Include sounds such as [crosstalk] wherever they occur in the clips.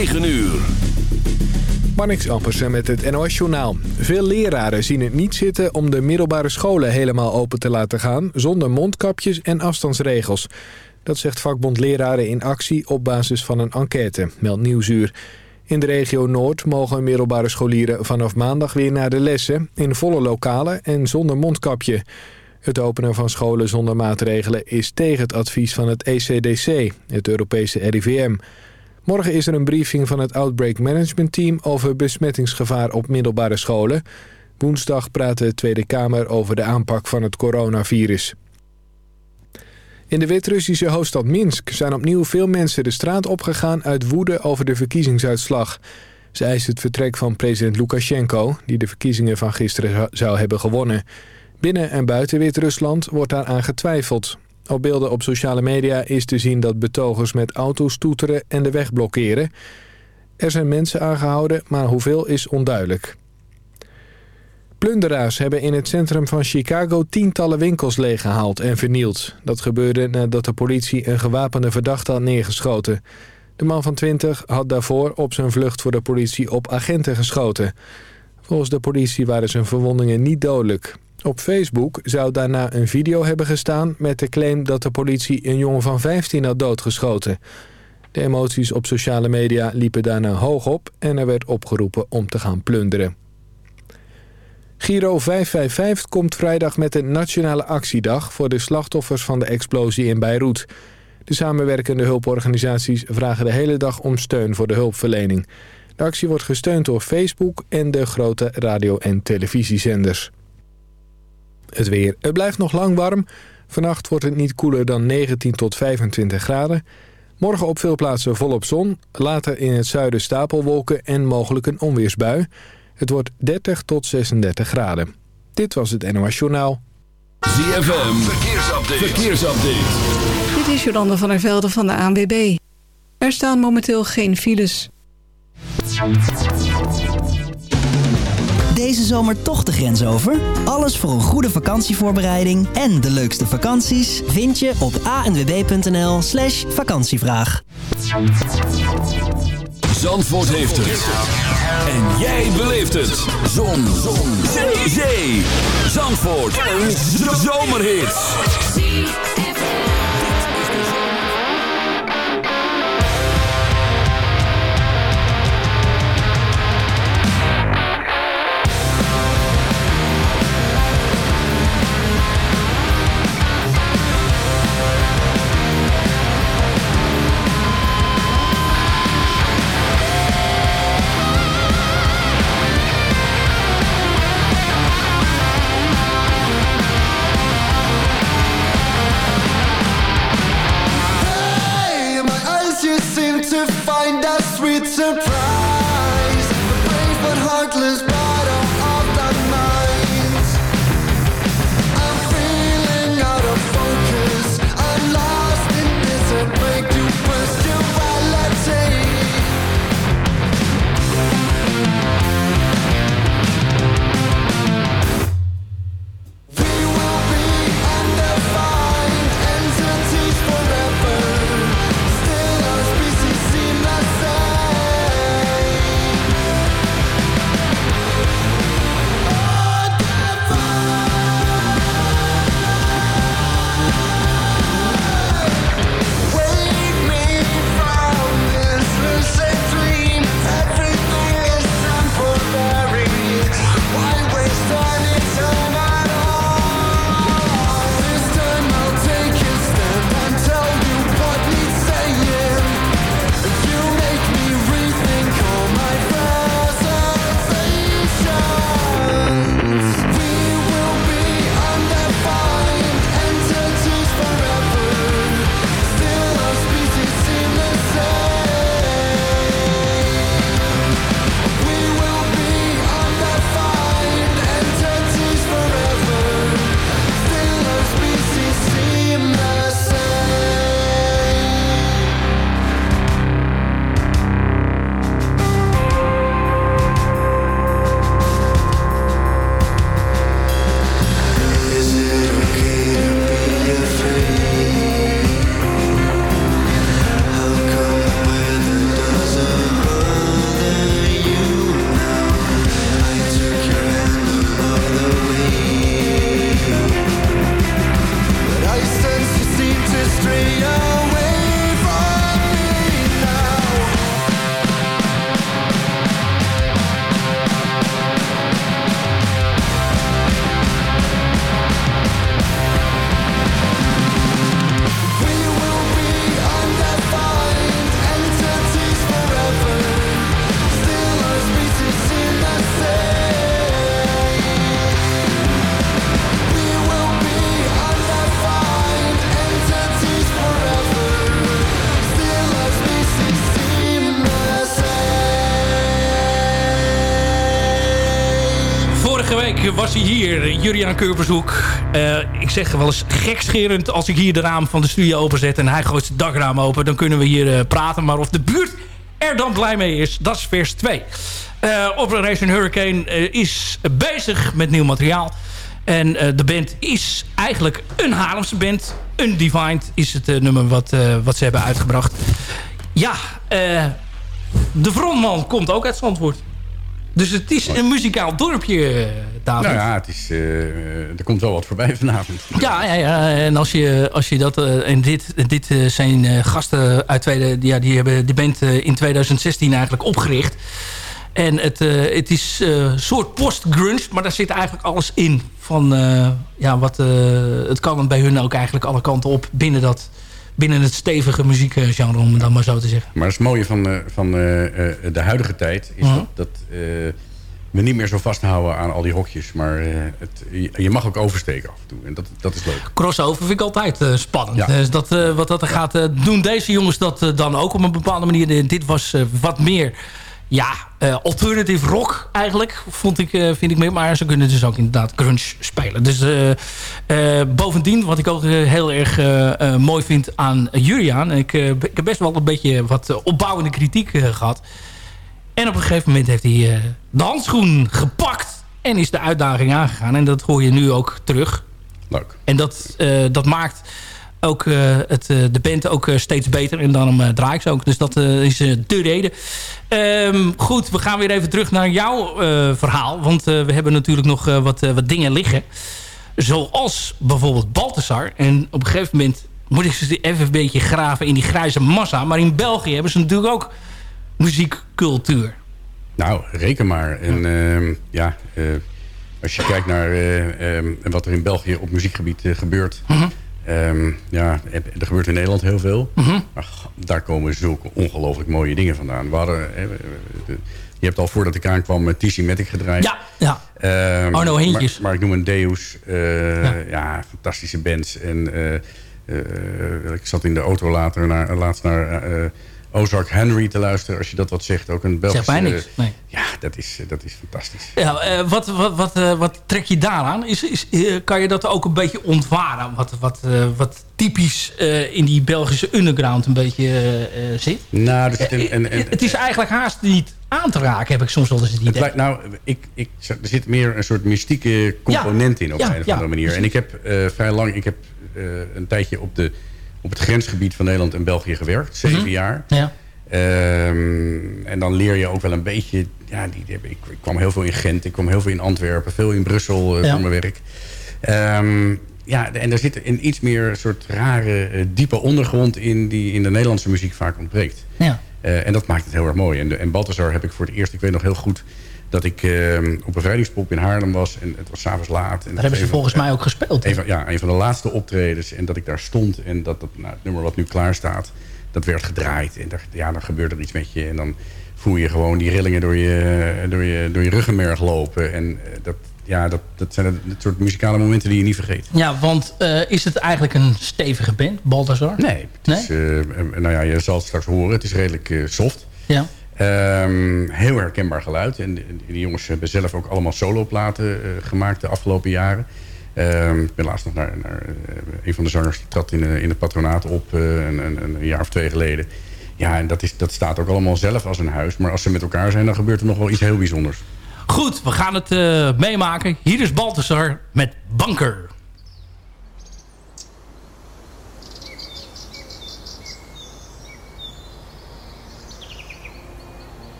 9 uur. Marnix Ampersen met het NOS Journaal. Veel leraren zien het niet zitten om de middelbare scholen helemaal open te laten gaan... zonder mondkapjes en afstandsregels. Dat zegt vakbond Leraren in actie op basis van een enquête, meldt Nieuwsuur. In de regio Noord mogen middelbare scholieren vanaf maandag weer naar de lessen... in volle lokalen en zonder mondkapje. Het openen van scholen zonder maatregelen is tegen het advies van het ECDC, het Europese RIVM... Morgen is er een briefing van het Outbreak Management Team over besmettingsgevaar op middelbare scholen. Woensdag praat de Tweede Kamer over de aanpak van het coronavirus. In de Wit-Russische hoofdstad Minsk zijn opnieuw veel mensen de straat opgegaan uit woede over de verkiezingsuitslag. Ze eisen het vertrek van president Lukashenko, die de verkiezingen van gisteren zou hebben gewonnen. Binnen en buiten Wit-Rusland wordt daaraan getwijfeld. Op beelden op sociale media is te zien dat betogers met auto's toeteren en de weg blokkeren. Er zijn mensen aangehouden, maar hoeveel is onduidelijk. Plunderaars hebben in het centrum van Chicago tientallen winkels leeggehaald en vernield. Dat gebeurde nadat de politie een gewapende verdachte had neergeschoten. De man van 20 had daarvoor op zijn vlucht voor de politie op agenten geschoten. Volgens de politie waren zijn verwondingen niet dodelijk. Op Facebook zou daarna een video hebben gestaan met de claim dat de politie een jongen van 15 had doodgeschoten. De emoties op sociale media liepen daarna hoog op en er werd opgeroepen om te gaan plunderen. Giro 555 komt vrijdag met een nationale actiedag voor de slachtoffers van de explosie in Beirut. De samenwerkende hulporganisaties vragen de hele dag om steun voor de hulpverlening. De actie wordt gesteund door Facebook en de grote radio- en televisiezenders. Het weer. Het blijft nog lang warm. Vannacht wordt het niet koeler dan 19 tot 25 graden. Morgen op veel plaatsen volop zon. Later in het zuiden stapelwolken en mogelijk een onweersbui. Het wordt 30 tot 36 graden. Dit was het NOS Journaal. ZFM. Verkeersupdate. Verkeersupdate. Dit is Jolande van der Velde van de ANWB. Er staan momenteel geen files. Deze zomer toch de grens over? Alles voor een goede vakantievoorbereiding en de leukste vakanties vind je op anwb.nl slash vakantievraag. Zandvoort heeft het. En jij beleeft het. Zon. Zon. Zee. Zandvoort. Een zomerhit. Was hij hier, Juriaan Keurbezoek. Uh, ik zeg wel eens gekscherend als ik hier de raam van de studio openzet... en hij gooit het dakraam open, dan kunnen we hier uh, praten. Maar of de buurt er dan blij mee is, dat is vers 2. Uh, Operation Hurricane is bezig met nieuw materiaal. En de band is eigenlijk een Haarlemse band. Undefined is het nummer wat, wat ze hebben uitgebracht. Ja, de frontman komt ook uit Zandvoort. Dus het is een muzikaal dorpje, eh, David. Nou ja, het is, uh, er komt wel wat voorbij vanavond. Ja, ja, ja. en als je, als je dat... Uh, en dit, dit zijn gasten uit tweede... Ja, die hebben de band in 2016 eigenlijk opgericht. En het, het is een soort post-grunge, maar daar zit eigenlijk alles in. Van, ja, wat, het kan bij hun ook eigenlijk alle kanten op binnen dat binnen het stevige muziekgenre, om het dan maar zo te zeggen. Maar het mooie van, van de huidige tijd is uh -huh. dat, we niet meer zo vasthouden aan al die hokjes. Maar het, je mag ook oversteken af en toe. En dat, dat is leuk. Crossover vind ik altijd spannend. Ja. Dus dat, wat dat gaat doen deze jongens dat dan ook op een bepaalde manier. Dit was wat meer ja, alternative rock eigenlijk, vond ik, vind ik meer. Maar ze kunnen dus ook inderdaad grunge spelen. Dus bovendien, wat ik ook heel erg mooi vind aan Juriaan... Ik, ik, heb best wel een beetje wat opbouwende kritiek gehad. En op een gegeven moment heeft hij de handschoen gepakt... en is de uitdaging aangegaan. En dat hoor je nu ook terug. Leuk. En dat, dat maakt ook uh, het, de band ook steeds beter. En daarom draai ik ze ook. Dus dat is de reden. Um, goed, we gaan weer even terug naar jouw verhaal. Want we hebben natuurlijk nog wat, wat dingen liggen. Zoals bijvoorbeeld Balthasar. En op een gegeven moment moet ik ze even een beetje graven in die grijze massa. Maar in België hebben ze natuurlijk ook muziekcultuur. Nou, reken maar. En ehm, ja, als je kijkt naar ehm, wat er in België op muziekgebied gebeurt... -huh. Um, ja, er gebeurt in Nederland heel veel. -huh. Maar daar komen zulke ongelooflijk mooie dingen vandaan. We hadden, je hebt al voordat ik aankwam met TC Matic gedraaid. Ja, ja. Um, Arno Heentjes. Maar, maar, ik noem een Deus. Uh, ja. ja. fantastische bands. En uh, uh, ik zat in de auto later naar, laatst naar Ozark Henry te luisteren. Als je dat wat zegt. Ook een Belgische... Zeg mij niks. Nee. Ja, dat is, dat is fantastisch. Ja, uh, wat, wat, wat, uh, wat trek je daaraan? Is, is, kan je dat ook een beetje ontwaren? Wat, wat, wat typisch in die Belgische underground een beetje zit? Nou, dus en, en, en, het is eigenlijk haast niet aan te raken, heb ik soms wel eens het idee. Het nou, ik, ik, er zit meer een soort mystieke component ja. in op ja, een of andere manier. En ik heb vrij lang... Ik heb een tijdje op de op het grensgebied van Nederland en België gewerkt. Zeven mm -hmm. jaar. Ja. Um, en dan leer je ook wel een beetje... Ja, die, ik, ik, kwam heel veel in Gent, ik kwam heel veel in Antwerpen... veel in Brussel uh, ja. voor mijn werk. Um, ja, en er zit een iets meer soort rare, uh, diepe ondergrond in... die in de Nederlandse muziek vaak ontbreekt. Ja. Uh, en dat maakt het heel erg mooi. En, de, en Balthazar heb ik voor het eerst, ik weet nog heel goed dat ik uh, op een vrijdingspop in Haarlem was. En het was s'avonds laat. En daar hebben ze volgens van, mij ook gespeeld. Een van, ja, een van de laatste optredens. En dat ik daar stond. En dat, dat nou, het nummer wat nu klaar staat, dat werd gedraaid. En daar, ja, dan gebeurt er iets met je. En dan voel je gewoon die rillingen door je, door je, door je ruggenmerg lopen. En uh, dat, ja, dat, dat zijn het soort muzikale momenten die je niet vergeet. Ja, want uh, is het eigenlijk een stevige band, Balthazar? Nee. Het nee? Is, nou ja, je zal het straks horen. Het is redelijk soft. Ja. Um, heel herkenbaar geluid. En die, die, jongens hebben zelf ook allemaal soloplaten uh, gemaakt de afgelopen jaren. Um, ik ben laatst nog naar, naar uh, een van de zangers die trad in, uh, in het patronaat op een, een, een, jaar of twee geleden. Ja, en dat, is, dat staat ook allemaal zelf als een huis. Maar als ze met elkaar zijn, dan gebeurt er nog wel iets heel bijzonders. Goed, we gaan het meemaken. Hier is Balthasar met Banker.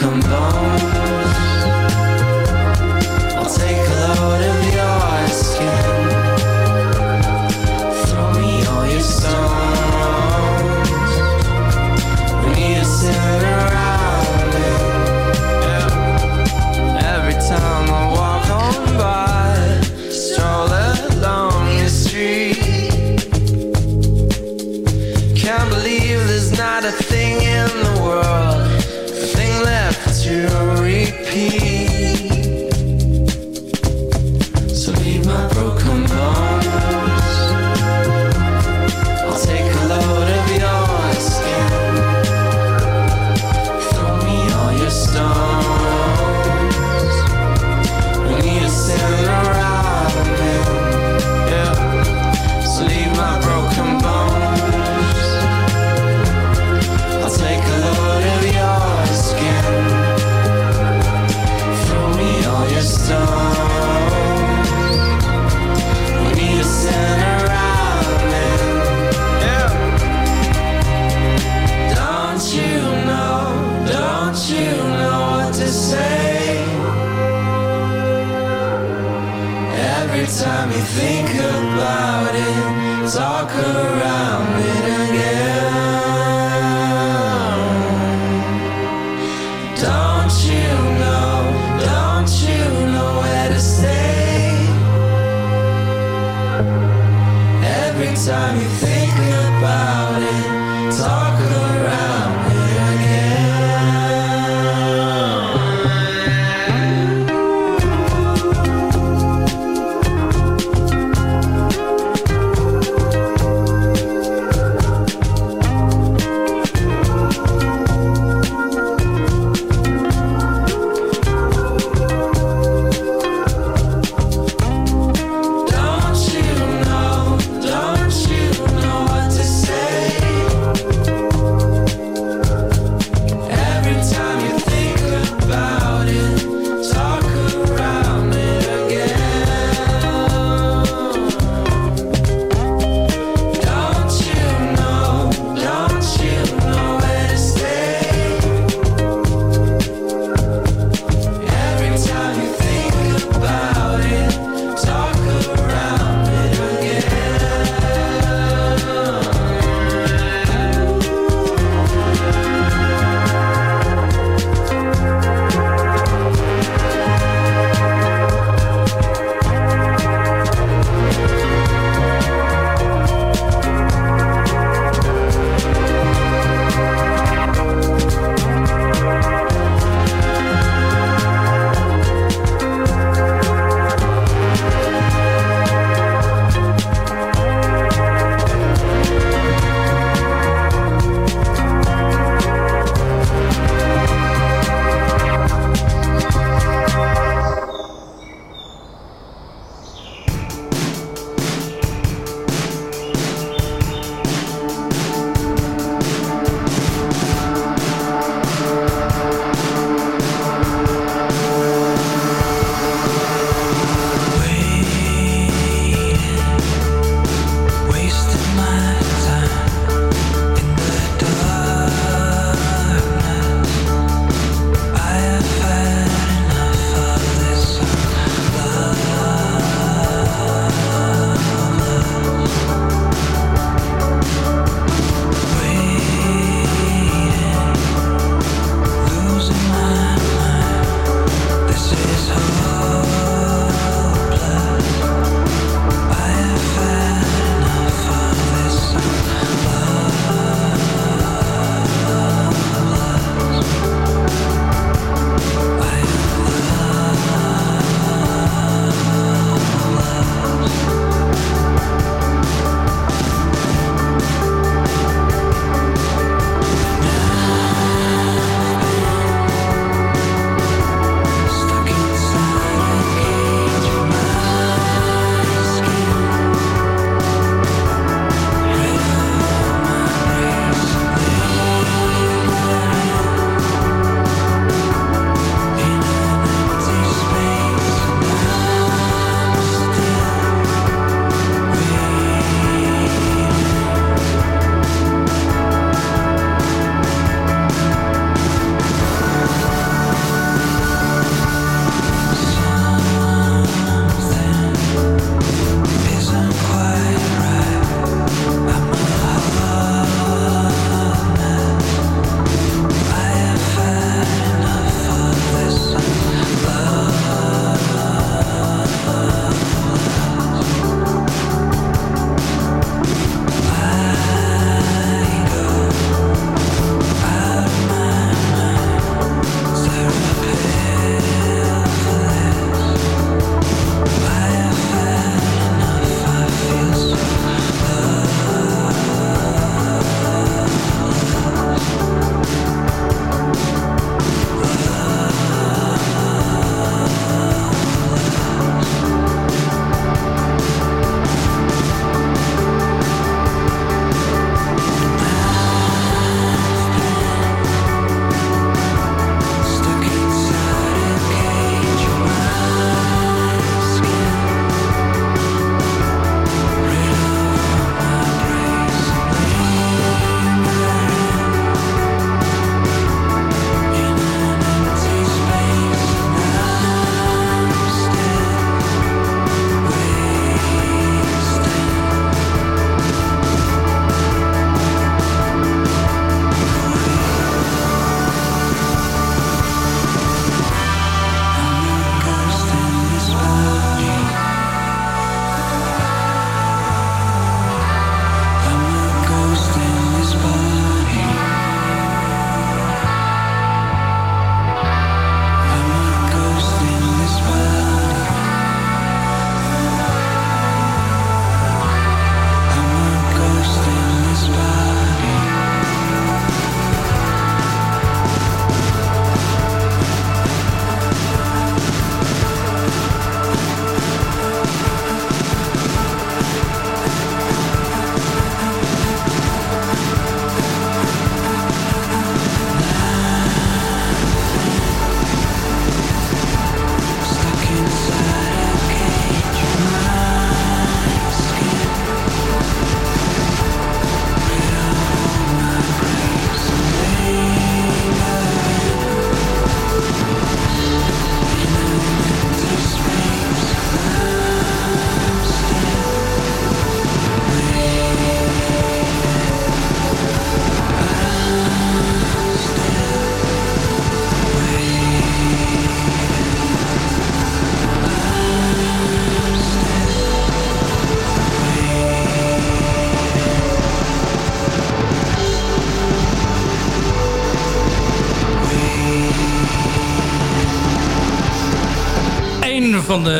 come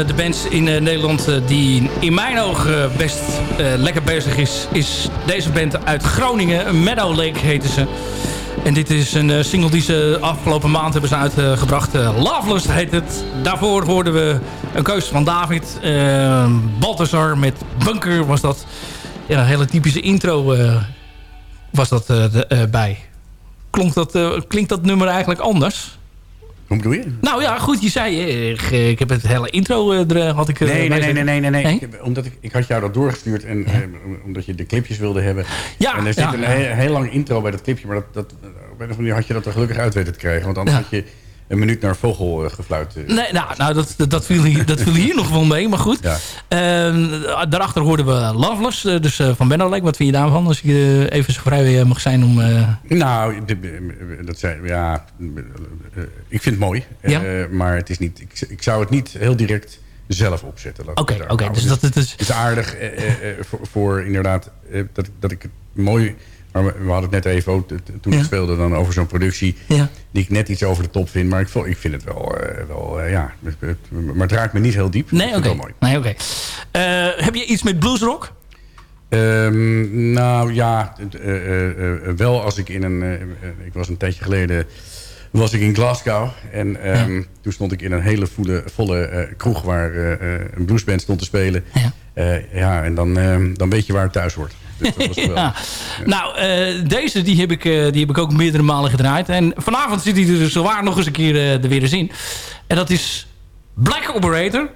de, de bands in eh, Nederland eh, die in mijn ogen best eh, lekker bezig is, is deze band uit Groningen. Meadow Lake heten ze. En dit is een eh, single die ze afgelopen maand hebben ze uitgebracht. Eh, Loveless heet het. Daarvoor hoorden we een keuze van David. Uh, Balthazar met Bunker was dat. Ja, een hele typische intro eh, was dat eh, eh, bij. Klonk dat, eh, klinkt dat nummer eigenlijk anders? Hoe bedoel je? Nou ja, goed, je zei, eh, ik, ik heb het hele intro eh, er, had ik eh, Nee, nee, nee, nee, nee, nee. Ik heb- omdat ik, ik had jou dat doorgestuurd en eh, omdat je de clipjes wilde hebben. Ja, en er zit ja, een heel, heel lang intro bij dat clipje, maar dat, dat, op een of andere manier had je dat er gelukkig uit weten te krijgen. Want anders had je een minuut naar vogel gefluit. eh. Nee, nou, nou dat, dat, viel hier, dat viel hier [laughs] nog wel mee, maar goed. Ja. Ehm, daarachter hoorden we Loveless, eh, dus eh, van Benno Lake. Wat vind je daarvan? Als ik even zo vrij mag zijn om... Nou, dat zei, ja, ik vind het mooi. Ja? maar het is niet, ik, ik zou het niet heel direct zelf opzetten. Oké, oké, dus dat het is... Het is aardig voor, voor inderdaad dat, dat ik het mooi... Maar we, we hadden het net even ook, toen Ja. speelde dan over zo'n productie... Ja. die ik net iets over de top vind. Maar ik, ik vind het wel, eh, wel eh, ja... het- het- Maar het raakt me niet heel diep. Nee, oké. Nee, oké. Eh, heb je iets met bluesrock? Ehm, nou ja, wel als ik in een... ik was een tijdje geleden... was ik in Glasgow. En ehm, toen stond ik in een hele volle, volle kroeg... waar een bluesband stond te spelen. Ja. Ja, en dan, ehm, dan weet je waar het thuis hoort. Dus dat was ja. Nou, eh, deze die heb, ik, eh, die heb ik ook meerdere malen gedraaid. En vanavond zit hij er zowaar nog eens een keer eh, er weer eens in. En dat is Black Operator.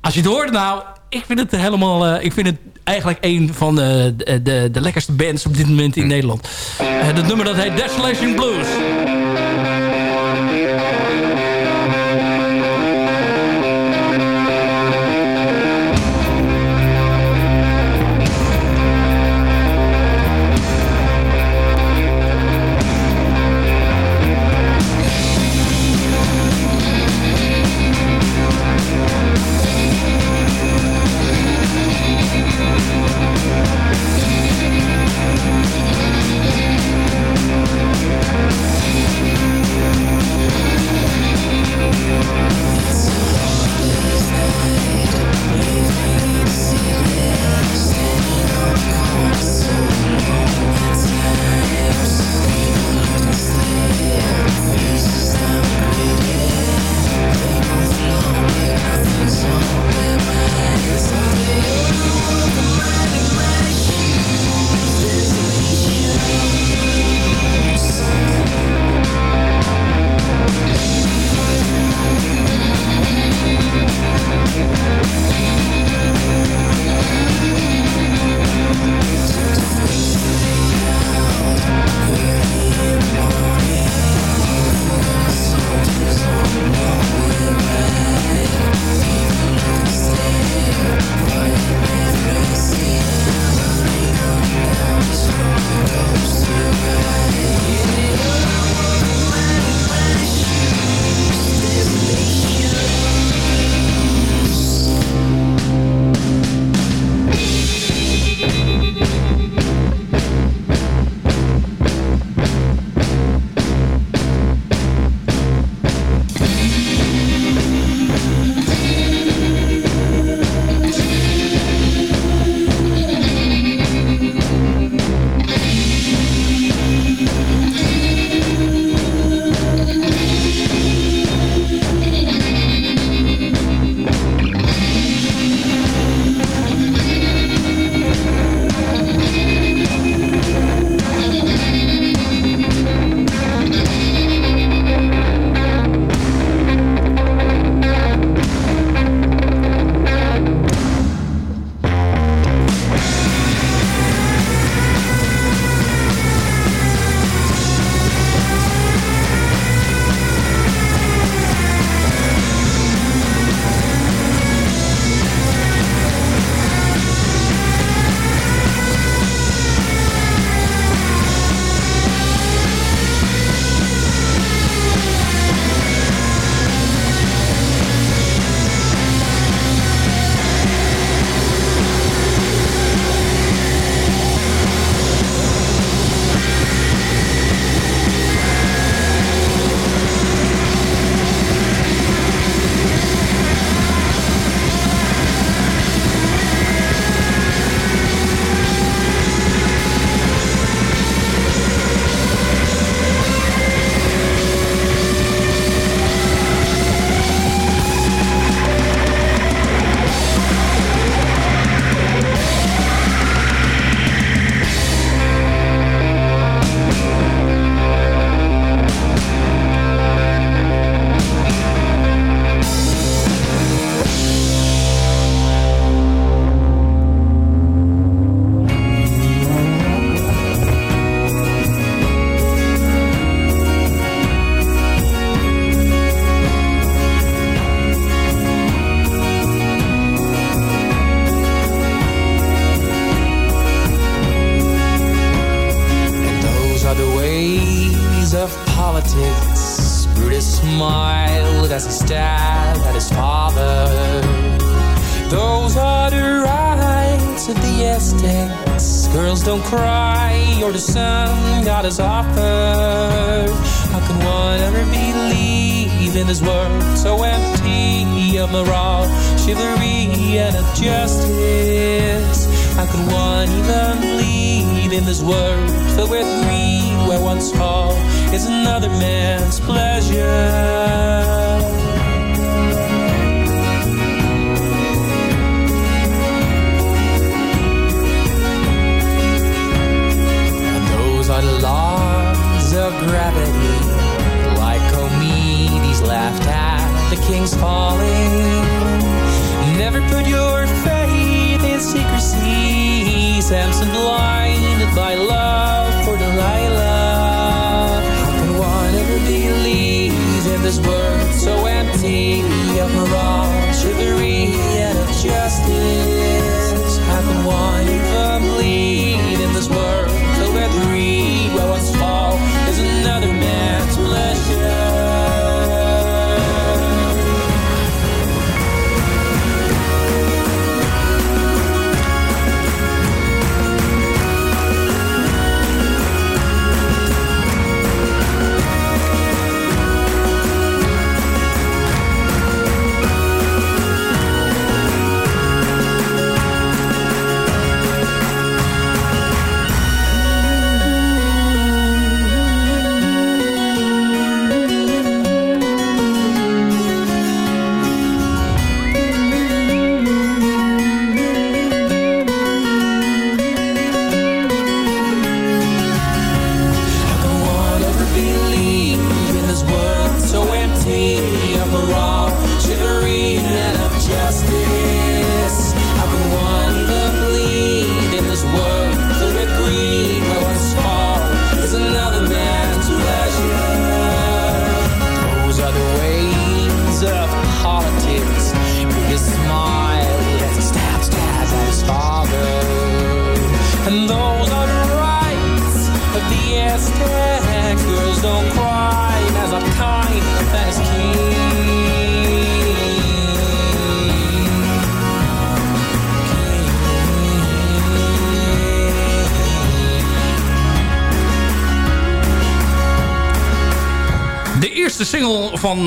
Als je het hoort, nou, ik vind het helemaal... ik vind het eigenlijk een van de, de, de lekkerste bands op dit moment in Nederland. Eh dat nummer dat heet Desolation Blues.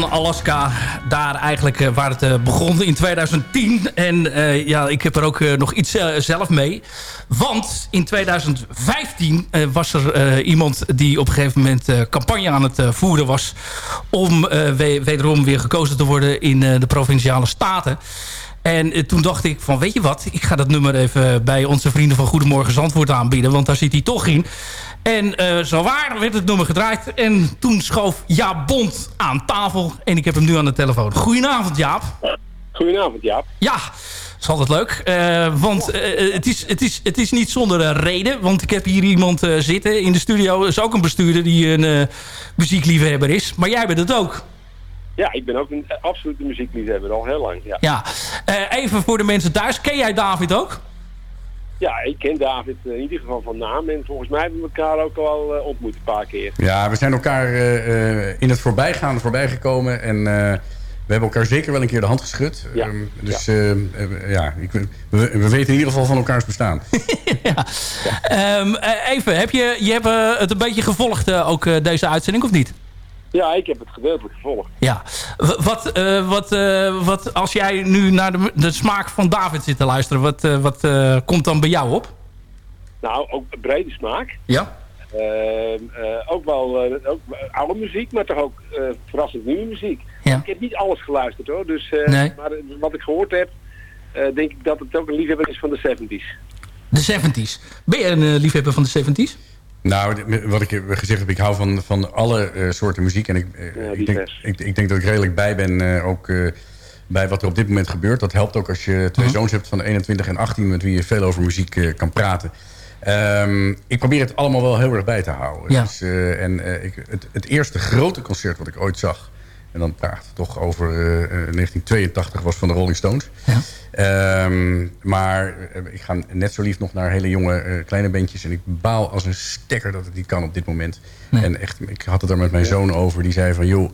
Alaska, daar eigenlijk eh, waar het eh, begon in 2010. En eh, ja, ik heb er ook nog iets zelf mee. Want in 2015 eh, was er iemand die op een gegeven moment campagne aan het voeren was... om we- wederom weer gekozen te worden in de Provinciale Staten. En toen dacht ik van, weet je wat? Ik ga dat nummer even bij onze vrienden van Goedemorgen Zandvoort aanbieden. Want daar zit hij toch in. En eh zo waar werd het nummer gedraaid. En toen schoof Jaap Bond aan tafel. En ik heb hem nu aan de telefoon. Goedenavond Jaap. Goedenavond, Jaap. Ja, is altijd leuk. Eh, want eh, het, is, het, is, het is niet zonder reden. Want ik heb hier iemand zitten in de studio. is ook een bestuurder die een muziekliefhebber is. Maar jij bent het ook. Ja, ik ben ook een absolute muziekliefhebber, al heel lang. Ja, Ja. Even voor de mensen thuis. Ken jij David ook? Ja ik ken David eh, in ieder geval van naam. En volgens mij hebben we elkaar ook al eh, ontmoet een paar keer. Ja, we zijn elkaar eh, eh, in het voorbijgaan voorbijgekomen. En eh, we hebben elkaar zeker wel een keer de hand geschud. Ja. Ehm, dus ja, ja ik, we, we weten in ieder geval van elkaars bestaan. [laughs] ja. Ehm, eh, even, heb je, je hebt het een beetje gevolgd ook deze uitzending of niet? Ja, ik heb het gedeeltelijk gevolgd. Ja. Wat, eh, wat, eh, wat, als jij nu naar de, de smaak van David zit te luisteren, wat, eh, wat komt dan bij jou op? Nou, ook een brede smaak. Ja. Ehm, eh, ook wel ook oude muziek, maar toch ook verrassend nieuwe muziek. Ja. Ik heb niet alles geluisterd hoor, dus, Nee. maar wat ik gehoord heb, denk ik dat het ook een liefhebber is van de 70s. De 70s. Ben je een liefhebber van de 70s? Nou, wat ik heb gezegd heb, ik hou van, van alle eh, soorten muziek. En ik, eh, Ja, ik, denk, ik, ik denk dat ik redelijk bij ben eh, ook eh, bij wat er op dit moment gebeurt. Dat helpt ook als je twee Mhm. zoons hebt van 21 en 18... met wie je veel over muziek eh, kan praten. Ehm, ik probeer het allemaal wel heel erg bij te houden. Ja. Dus, eh, en eh, ik, het, het eerste grote concert wat ik ooit zag... En dan praten we toch over eh, eh, 1982 was van de Rolling Stones. Ehm, maar eh, ik ga net zo lief nog naar hele jonge eh, kleine bandjes. En ik baal als een stekker dat het niet kan op dit moment. En echt, ik had het er met mijn zoon over. Die zei van, joh,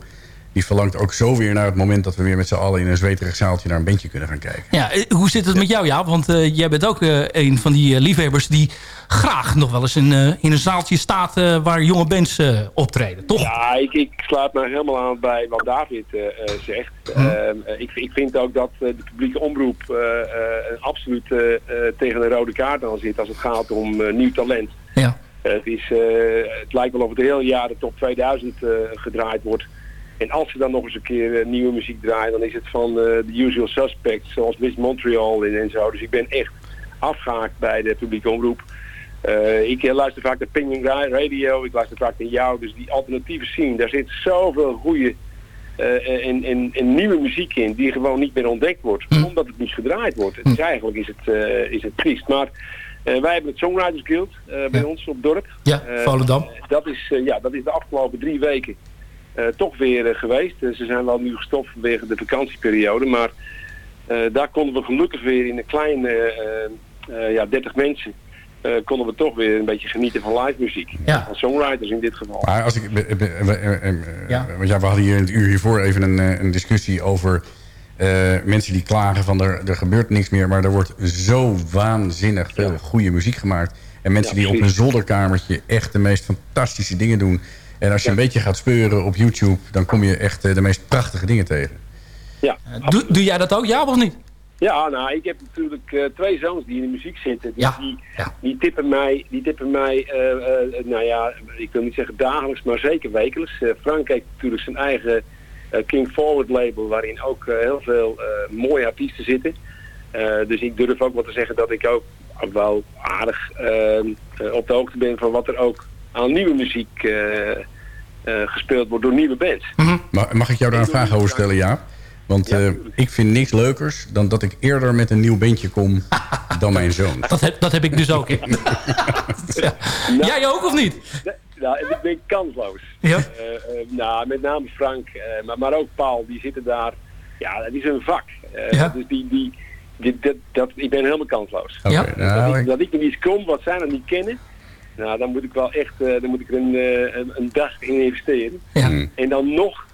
die verlangt ook zo weer naar het moment... dat we weer met z'n allen in een zweterig zaaltje naar een bandje kunnen gaan kijken. Ja, eh, hoe zit het met jou, Jaap? Want eh, jij bent ook eh, een van die liefhebbers... die graag nog wel eens in, eh, in een zaaltje staat... eh, waar jonge bands optreden, toch? Ja, ik, ik sluit me helemaal aan bij wat David zegt. Ehm, eh, ik, ik vind ook dat eh, de publieke omroep eh, eh, absoluut eh, eh, tegen een rode kaart aan zit als het gaat om nieuw talent. Ja. Het, is, eh, het lijkt wel of het hele jaar de top 2000 eh, gedraaid wordt. En als ze dan nog eens een keer eh, nieuwe muziek draaien, dan is het van eh, de usual suspects, zoals Miss Montreal en, en zo. Dus ik ben echt afgehaakt bij de publieke omroep. Eh, ik eh, luister vaak naar Pinging Radio, ik luister vaak naar jou. Dus die alternatieve scene, daar zit zoveel goede eh, en, en, en nieuwe muziek in die gewoon niet meer ontdekt wordt. Omdat het niet gedraaid wordt. Is eigenlijk is het, eh, is het triest. Maar eh, wij hebben het Songwriters Guild eh, bij ons op dorp. Ja, Eh, Volendam. dat, is, eh, ja, dat is de afgelopen drie weken eh, toch weer eh, geweest. Eh, ze zijn wel nu gestopt vanwege de vakantieperiode. Maar eh, daar konden we gelukkig weer in een kleine eh, eh, ja, 30 mensen... eh, konden we toch weer een beetje genieten van live muziek. Ja. Van songwriters in dit geval. Maar als ik, eh, eh, eh, eh, eh, Ja. Want ja, we hadden hier in het uur hiervoor even een, eh, een discussie over eh, mensen die klagen van er, er gebeurt niks meer. Maar er wordt zo waanzinnig veel goede muziek gemaakt. En mensen Ja, die op een zolderkamertje echt de meest fantastische dingen doen. En als je een beetje gaat speuren op YouTube, dan kom je echt eh, de meest prachtige dingen tegen. Ja, Doe, doe jij dat ook, Jaap, of niet? Ja, nou, ik heb natuurlijk eh, twee zoons die in de muziek zitten. Dus Ja, die, ja. die tippen mij, die tippen mij eh, eh, nou ja, ik wil niet zeggen dagelijks, maar zeker wekelijks. Eh, Frank heeft natuurlijk zijn eigen eh, King Forward label, waarin ook eh, heel veel eh, mooie artiesten zitten. Eh, dus ik durf ook wel te zeggen dat ik ook wel aardig eh, eh, op de hoogte ben van wat er ook aan nieuwe muziek eh, eh, gespeeld wordt door nieuwe bands. Ma- Mag ik jou daar een vraag over stellen, Jaap? Want Ja, eh, ik vind niks leukers dan dat ik eerder met een nieuw bandje kom [laughs] dan mijn zoon. Dat heb, dat heb ik dus ook. [laughs] ja. Jij ook, of niet? Nou, ik ben kansloos. Ja. Eh, eh, nou, met name Frank, eh, maar, maar ook Paul, die zitten daar. Ja, dat is een vak. Eh, Ja. Dus die, die, die- dat, dat, ik ben helemaal kansloos. Oké, Ja. nou, dat, ik, ik- dat ik er iets kom wat zij nog niet kennen. Nou, dan moet ik wel echt eh, dan moet ik er een, eh, een, een dag in investeren. Ja. Hmm. En dan nog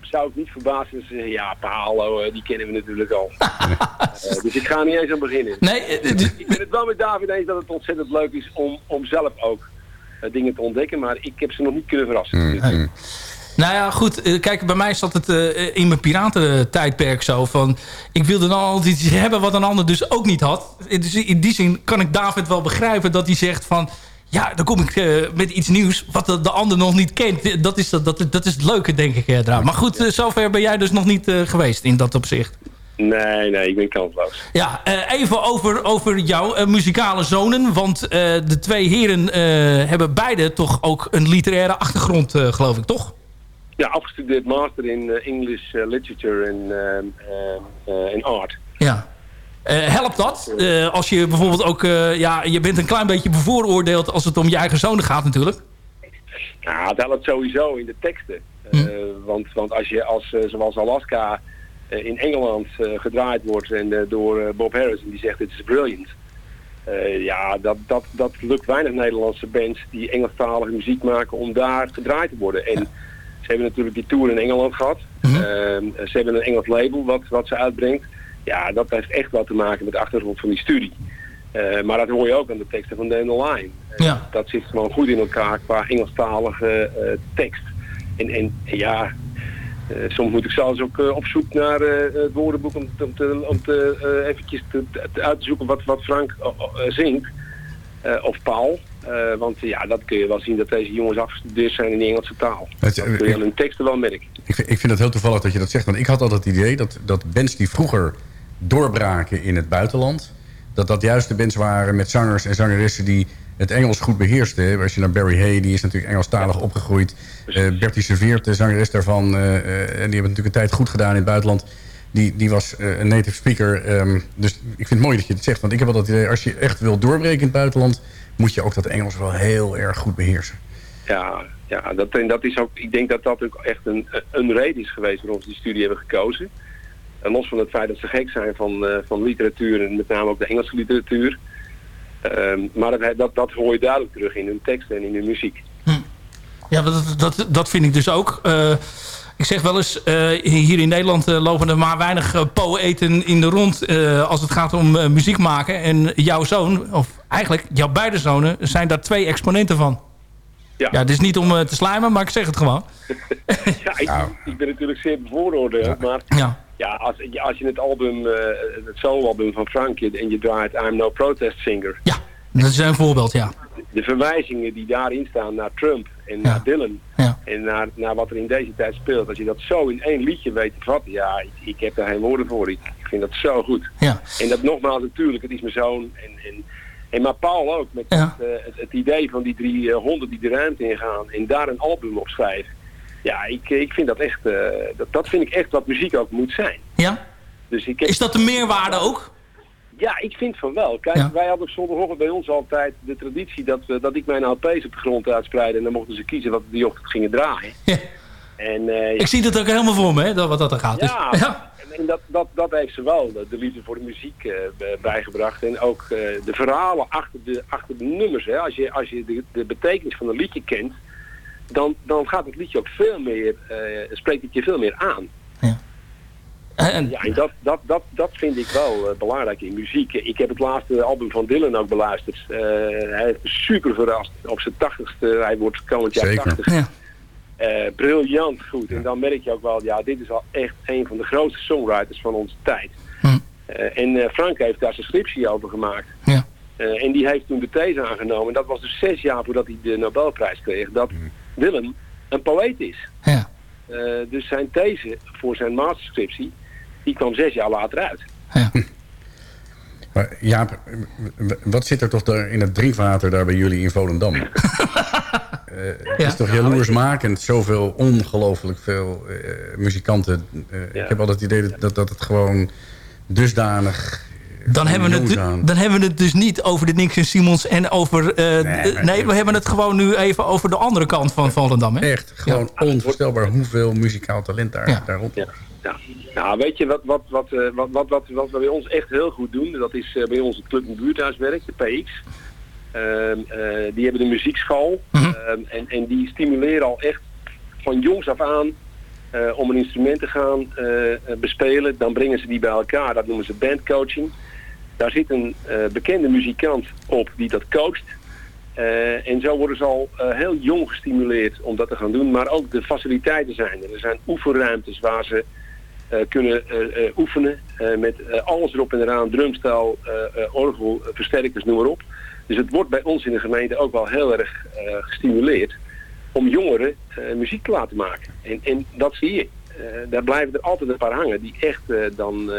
zou ik niet verbazen als ze zeggen, ja, Paolo, eh, die kennen we natuurlijk al. [laughs] Eh, dus ik ga er niet eens aan beginnen. Nee, Ik ben het wel met David eens dat het ontzettend leuk is om, om zelf ook dingen te ontdekken. Maar ik heb ze nog niet kunnen verrassen. Hmm, Dus, hmm. Nou ja, goed. Kijk, bij mij zat het eh, in mijn piratentijdperk zo van... Ik wilde dan altijd iets hebben wat een ander dus ook niet had. Dus in die zin kan ik David wel begrijpen dat hij zegt van... Ja, dan kom ik eh, met iets nieuws wat de, de ander nog niet kent. Dat is, dat, dat, dat is het leuke, denk ik. Maar goed, eh, zover ben jij dus nog niet eh, geweest in dat opzicht. Nee, nee, ik ben kansloos. Ja, even over, over jouw muzikale zonen. Want de twee heren hebben beide toch ook een literaire achtergrond, geloof ik, toch? Ja, afgestudeerd master in English Literature en en Art. Ja. Eh, helpt dat? Eh, als je bijvoorbeeld ook... eh, ja, je bent een klein beetje bevooroordeeld als het om je eigen zonen gaat natuurlijk. Nou, het helpt sowieso in de teksten. Eh, want, want als je als, zoals Alaska in Engeland gedraaid wordt en, door Bob Harris en die zegt het is brilliant. Ja, dat, dat, dat lukt weinig Nederlandse bands die Engelstalige muziek maken om daar gedraaid te worden. En ze hebben natuurlijk die tour in Engeland gehad. Ehm, ze hebben een Engels label wat, wat ze uitbrengt. Ja, dat heeft echt wat te maken met de achtergrond van die studie. Eh, maar dat hoor je ook aan de teksten van Dan Line. Eh, Ja. Dat zit gewoon goed in elkaar qua Engelstalige eh, tekst. En, en ja, eh, soms moet ik zelfs ook op zoek naar eh, het woordenboek om, om, te, om te, eh, eventjes te, te- uit te zoeken wat, wat Frank zingt. Eh, of Paul. Eh, want ja, dat kun je wel zien dat deze jongens afgestudeerd zijn in de Engelse taal. Het- Dat kun je aan hun teksten wel merken. Ik, vind- ik vind het heel toevallig dat je dat zegt. Want ik had altijd het idee dat, dat bands die vroeger doorbraken in het buitenland... dat dat juist de bands waren met zangers en zangeressen die het Engels goed beheersten. Als je naar Barry Hay, die is natuurlijk Engelstalig opgegroeid. Eh Bertie Serveert, de zangeres daarvan. eh, eh, en die hebben natuurlijk een tijd goed gedaan in het buitenland. Die, die was een native speaker. ehm, dus ik vind het mooi dat je het zegt. Want ik heb altijd het idee, als je echt wil doorbreken in het buitenland... moet je ook dat Engels wel heel erg goed beheersen. Ja, ja dat, en dat is ook, ik denk dat dat ook echt een, een reden is geweest waarom ze die studie hebben gekozen. En los van het feit dat ze gek zijn van, eh, van literatuur en met name ook de Engelse literatuur. Ehm, maar dat, dat, dat hoor je duidelijk terug in hun teksten en in hun muziek. Ja, dat, dat, dat vind ik dus ook. Eh, ik zeg wel eens, eh, hier in Nederland eh, lopen er maar weinig uh, poëten in de rond... als het gaat om muziek maken. En jouw zoon, of eigenlijk jouw beide zonen... zijn daar twee exponenten van. Ja, Ja, het is niet om te slijmen, maar ik zeg het gewoon. [laughs] ja ik, ik ben natuurlijk zeer bevooroordeeld, maar Ja, ja, als, als je het album, eh, het soloalbum van Frank en je draait I'm No Protest Singer, ja dat is een voorbeeld, ja. de verwijzingen die daarin staan naar Trump en naar Dylan Ja. en naar, naar wat er in deze tijd speelt, als je dat zo in één liedje weet te vatten, ja, ik, ik heb daar geen woorden voor. Ik, ik vind dat zo goed. Ja. En dat nogmaals natuurlijk, het is mijn zoon en, en, en maar Paul ook, met Ja. het, eh, het, het idee van die drie eh, honden die de ruimte ingaan en daar een album op schrijven. Ja, ik, ik vind dat echt, eh, dat, dat vind ik echt wat muziek ook moet zijn. ja? Dus ik heb, Is dat de meerwaarde ook? ja, ik vind van wel. Kijk, Ja. wij hadden op zondagochtend bij ons altijd de traditie dat, we, dat ik mijn LP's op de grond uitspreidde. En dan mochten ze kiezen wat die ochtend gingen draaien. Ja. En, eh, Ik zie dat ook helemaal voor me, hè, dat, wat dat er gaat. Dus, ja, en- dat, dat, dat heeft ze wel, de, de liefde voor de muziek eh, bijgebracht. En ook eh, de verhalen achter de, achter de nummers. Hè. Als je, als je de, de betekenis van een liedje kent, dan, dan gaat het liedje ook veel meer, eh, spreekt het je veel meer aan. En, Ja, en dat, dat, dat, dat vind ik wel eh, belangrijk in muziek. Ik heb het laatste album van Dylan ook beluisterd. Eh, hij heeft me super verrast. Op zijn tachtigste, hij wordt komend jaar. 80. Ja. Eh, briljant goed. En dan merk je ook wel, ja, dit is al echt een van de grootste songwriters van onze tijd. Hm. Eh, en Frank heeft daar zijn scriptie over gemaakt. Ja. Eh, en die heeft toen de these aangenomen. En dat was dus zes jaar voordat hij de Nobelprijs kreeg. Dat Dylan een poëet is. Ja. Eh, dus zijn these voor zijn masterscriptie, die kwam zes jaar later uit. Maar Jaap, wat zit er toch daar in het drinkwater daar bij jullie in Volendam? [laughs] Eh, het Ja. is toch jaloersmakend, zoveel ongelooflijk veel eh, muzikanten. Eh, Ja. Ik heb altijd het idee dat, dat het gewoon dusdanig... Dan hebben, we het, aan- dan hebben we het dus niet over de Nix en Simons en over... eh, Nee, we hebben het gewoon nu even over de andere kant van Volendam. Hè? Echt, gewoon onvoorstelbaar hoeveel muzikaal talent daar, Ja. daar rond Ja, ja. Nou, weet je wat, wat, wat, eh, wat, wat, wat, wat we bij ons echt heel goed doen? Dat is eh, bij ons het Club en Buurthuiswerk, de PX. Ehm, eh, die hebben de muziekschool. Mhm. Ehm, en, en die stimuleren al echt van jongs af aan eh, om een instrument te gaan bespelen. Dan brengen ze die bij elkaar. Dat noemen ze bandcoaching. Daar zit een eh, bekende muzikant op die dat coacht. Eh, en zo worden ze al eh, heel jong gestimuleerd om dat te gaan doen. Maar ook de faciliteiten zijn er. Er zijn oefenruimtes waar ze kunnen oefenen. met alles erop en eraan. Drumstel, eh, orgel, versterkers, noem maar op. Dus het wordt bij ons in de gemeente ook wel heel erg gestimuleerd om jongeren muziek te laten maken. En, en dat zie je. Daar blijven er altijd een paar hangen die echt dan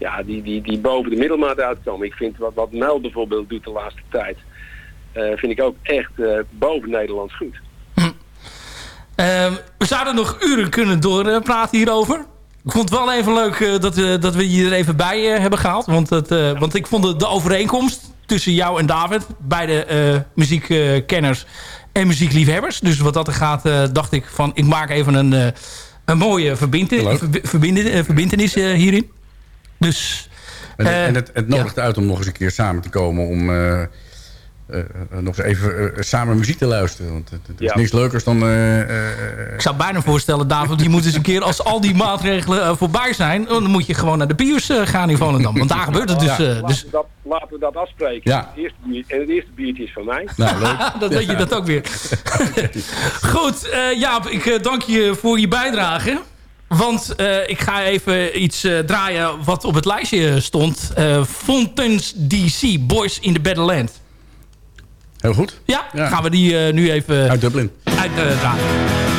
ja, die, die, die boven de middelmaat uitkomen. Ik vind wat, wat Mel bijvoorbeeld doet de laatste tijd, eh, vind ik ook echt eh, boven Nederlands goed. Ehm, we zouden nog uren kunnen doorpraten hierover. Ik vond het wel even leuk eh, dat, we, dat we je er even bij eh, hebben gehaald. Want, het, eh, want ik vond de, de overeenkomst tussen jou en David... beide eh muziekkenners en muziekliefhebbers. Dus wat dat er gaat, eh, dacht ik van... ik maak even een, eh, een mooie verbinte, Leuk. verbi- verbinde- eh, verbintenis eh, hierin. Dus... En, het- eh, en het, het nodigt uit om nog eens een keer samen te komen om eh, eh, nog eens even samen muziek te luisteren. Want het, het is Ja. niks leukers dan... eh, eh, Ik zou bijna voorstellen, David, je moet eens een keer als al die maatregelen voorbij zijn, dan moet je gewoon naar de bios gaan in Volendam. Want daar gebeurt het dus. Ja. eh, laten, dus we dat, laten we dat afspreken. Het eerste en het eerste biertje is van mij. [laughs] nou, leuk. [laughs] dan weet je dat ook weer. [laughs] Goed, eh, Jaap, ik dank je voor je bijdrage. Want eh, ik ga even iets eh, draaien wat op het lijstje stond. Eh Fountains DC, Boys in the Better Land. Heel goed. Ja, Ja. gaan we die nu even Uit Dublin. uitdraaien. Thank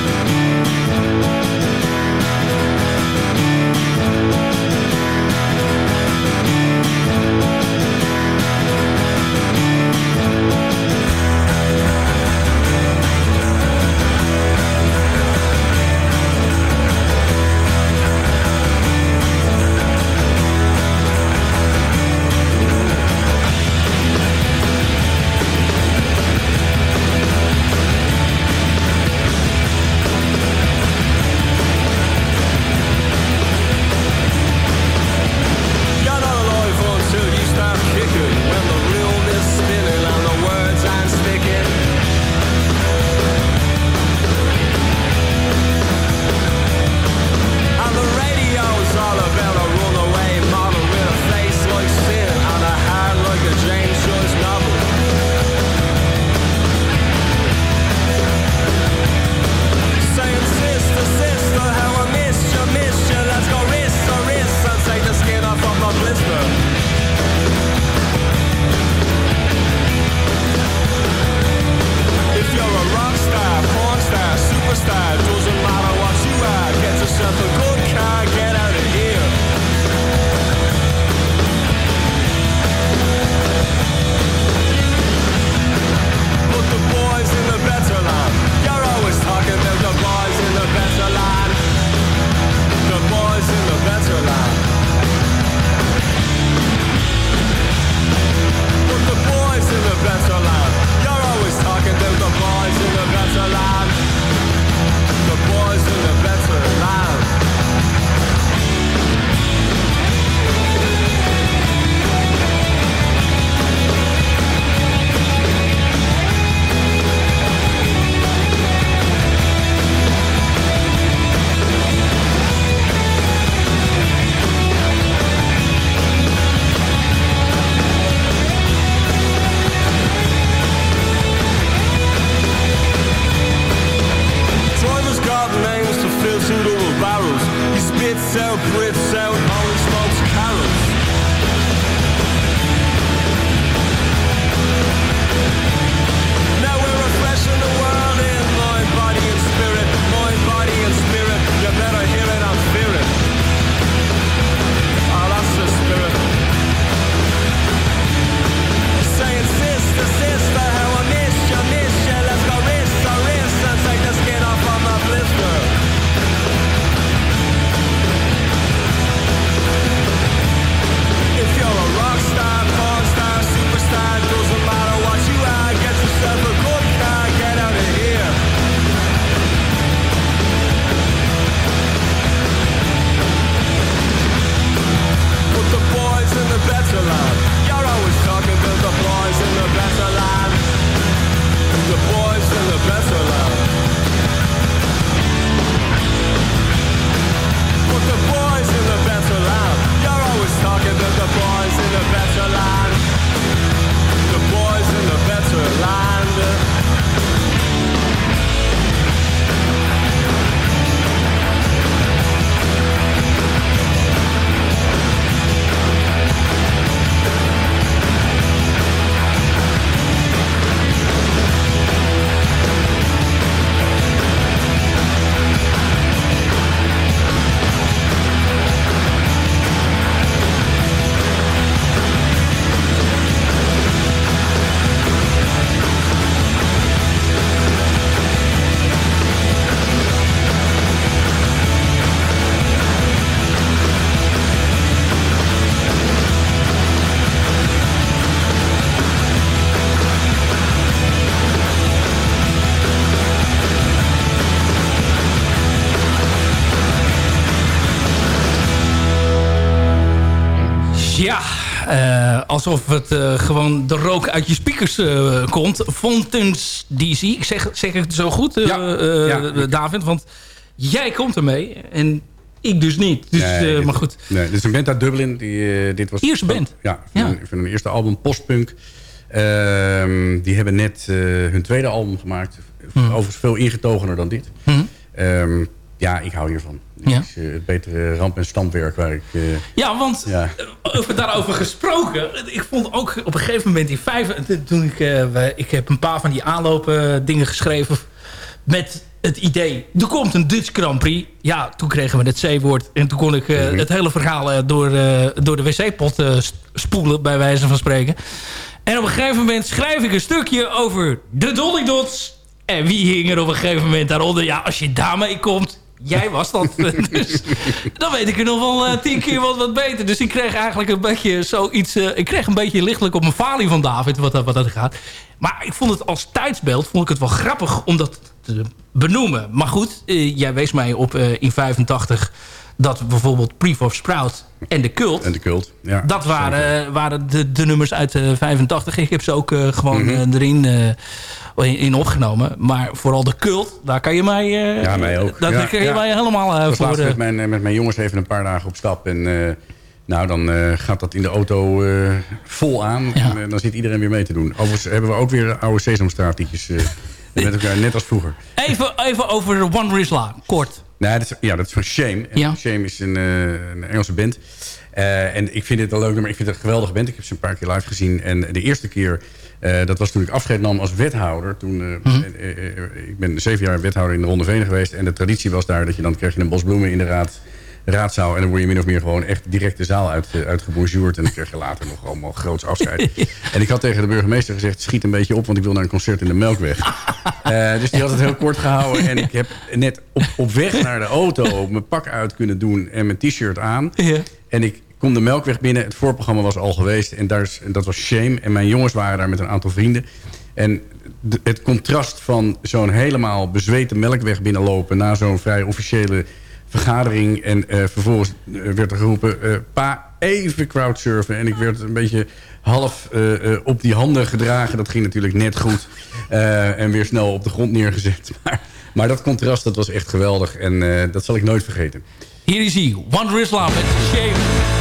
alsof het eh, gewoon de rook uit je speakers eh, komt. Fountains DC. Ik zeg, zeg ik het zo goed, eh, Ja. David? Want jij komt ermee en ik dus niet. Dus, Nee, maar goed. Nee, dit is een band uit Dublin. Die, dit was Ierse band? Ja, van, Ja. Hun, van hun eerste album Postpunk. Ehm, die hebben net hun tweede album gemaakt. Hmm. Overigens veel ingetogener dan dit. Mhm. Ehm, ja, ik hou hiervan. Is eh, het betere ramp- en stampwerk waar ik... eh, Ja, want ja. eh, over, daarover gesproken. Ik vond ook op een gegeven moment die vijf... Toen ik, ik heb een paar van die aanlopen dingen geschreven... met het idee, er komt een Dutch Grand Prix. Ja, toen kregen we het C-woord. En toen kon ik Mhm. het hele verhaal door, door de wc-pot spoelen, bij wijze van spreken. En op een gegeven moment schrijf ik een stukje over de Dolly Dots. En wie hing er op een gegeven moment daaronder? Ja, als je daarmee komt, jij was dat. [laughs] dus dan weet ik er nog wel eh, tien keer wat, wat beter. Dus ik kreeg eigenlijk een beetje zoiets... eh, ik kreeg een beetje lichtelijk op mijn falie van David, wat, dat- wat dat gaat. Maar ik vond het als tijdsbeeld vond ik het wel grappig om dat te benoemen. Maar goed, eh, jij wees mij op in 85 dat bijvoorbeeld Brief of Sprout en de Cult... En de cult. Ja, Dat waren, waren de, de nummers uit de 85. Ik heb ze ook gewoon Mhm. erin in, opgenomen. Maar vooral de cult, daar kan je mij, eh, Ja, mij ook. Daar Ja, kan je mij helemaal eh, voor... met mijn, eh, met mijn jongens even een paar dagen op stap. En nou, dan gaat dat in de auto vol aan. Ja. En dan zit iedereen weer mee te doen. Overigens hebben we ook weer oude Sesamstraatliedjes eh, [laughs] met elkaar, net als vroeger. even, even over One Rizla, kort. Nee, dat is, ja, dat is van Shame. Ja. Shame is een, een Engelse band. En ik vind dit een leuk nummer. Ik vind het een geweldige band. Ik heb ze een paar keer live gezien. En de eerste keer, eh, dat was toen ik afscheid nam als wethouder. Toen, eh, Mhm. eh, ik ben zeven jaar wethouder in de Ronde Venen geweest. En de traditie was daar dat je dan kreeg je een bos bloemen in de raad, raadzaal. En dan word je min of meer gewoon echt direct de zaal uit, uitgebonjourd. En dan kreeg je later nog allemaal groots afscheid. [laughs] en ik had tegen de burgemeester gezegd, schiet een beetje op. Want ik wil naar een concert in de Melkweg. [laughs] Dus die had het heel kort gehouden. En ik heb net op, op weg naar de auto mijn pak uit kunnen doen en mijn t-shirt aan. En ik kom de Melkweg binnen. Het voorprogramma was al geweest. En, dat was Shame. En mijn jongens waren daar met een aantal vrienden. En het contrast van zo'n helemaal bezweten Melkweg binnenlopen... na zo'n vrij officiële vergadering. En uh, vervolgens uh, werd er geroepen... Uh, pa, even crowdsurfen. En ik werd een beetje half op die handen gedragen. Dat ging natuurlijk net goed. En weer snel op de grond neergezet. [laughs] Maar, maar dat contrast, dat was echt geweldig. En dat zal ik nooit vergeten. Hier is hij, One Rizla met Shame.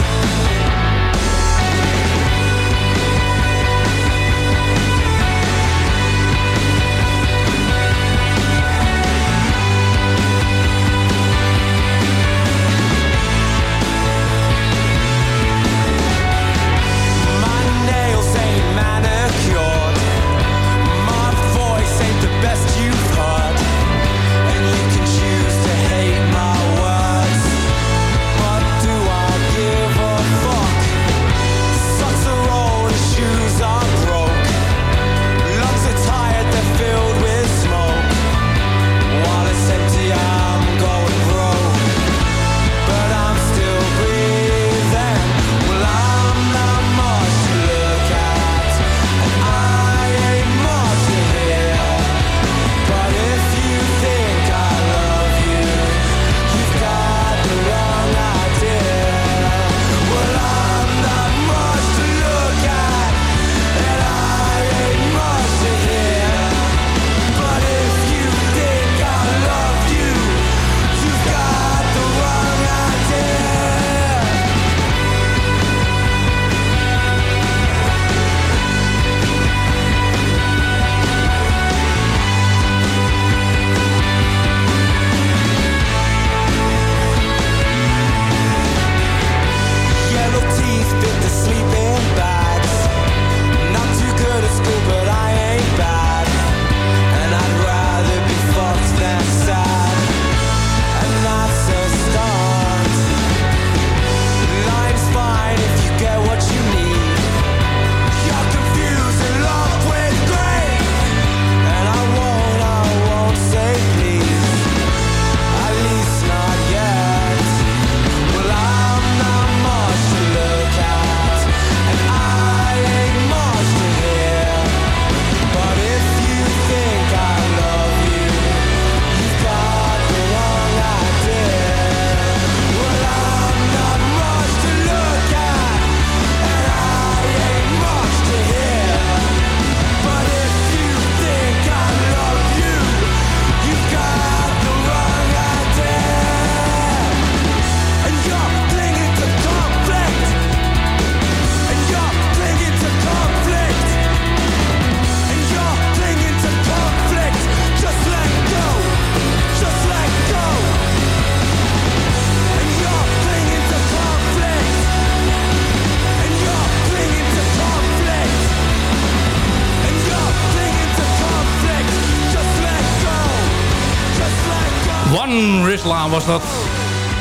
Was dat.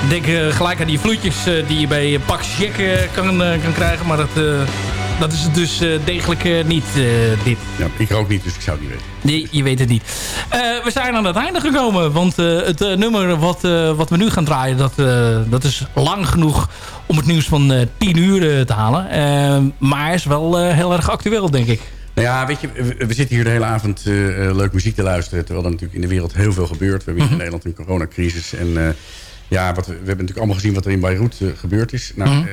Denk eh, gelijk aan die vloedjes eh, die je bij Pax Jack eh, kan, kan krijgen. Maar dat, dat is het dus degelijk niet, dit. Ja, ik rook niet, dus ik zou het niet weten. Nee, je weet het niet. We zijn aan het einde gekomen. Want het nummer wat, wat we nu gaan draaien... Dat, dat is lang genoeg om het nieuws van eh 10 uur te halen. Maar is wel heel erg actueel, denk ik. Nou ja, weet je, we, we zitten hier de hele avond eh, leuk muziek te luisteren... terwijl er natuurlijk in de wereld heel veel gebeurt. We hebben hier in Nederland een coronacrisis. En eh, ja, wat we, we hebben natuurlijk allemaal gezien wat er in Beirut gebeurd is. Nou, Mhm.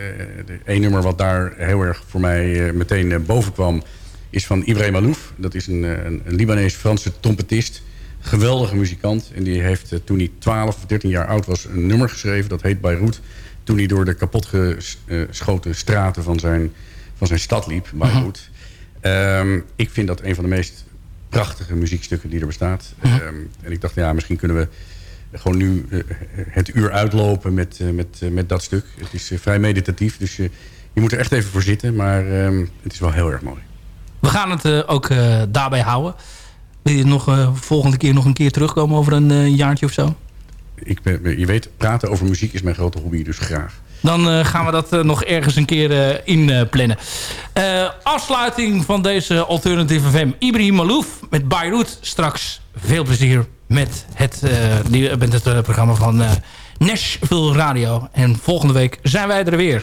één nummer wat daar heel erg voor mij meteen eh, boven kwam... is van Ibrahim Malouf. Dat is een, een, een Libanees-Franse trompetist. Geweldige muzikant. En die heeft toen hij 12 of 13 jaar oud was... een nummer geschreven, dat heet Beirut. Toen hij door de kapotgeschoten straten van zijn, van zijn stad liep, Beirut... Ehm, ik vind dat een van de meest prachtige muziekstukken die er bestaat. Ehm, en ik dacht, ja, misschien kunnen we gewoon nu eh, het uur uitlopen met, eh, met, eh, met dat stuk. Het is vrij meditatief, dus je, je moet er echt even voor zitten. Maar ehm, het is wel heel erg mooi. We gaan het ook daarbij houden. Wil je nog volgende keer nog een keer terugkomen over een jaartje of zo? Ik ben, je weet, praten over muziek is mijn grote hobby, dus graag. Dan eh, gaan we dat eh, nog ergens een keer eh, inplannen. afsluiting van deze Alternative FM. Ibrahim Malouf met Beirut. Straks veel plezier met het, met het programma van Nashville Radio. En volgende week zijn wij er weer.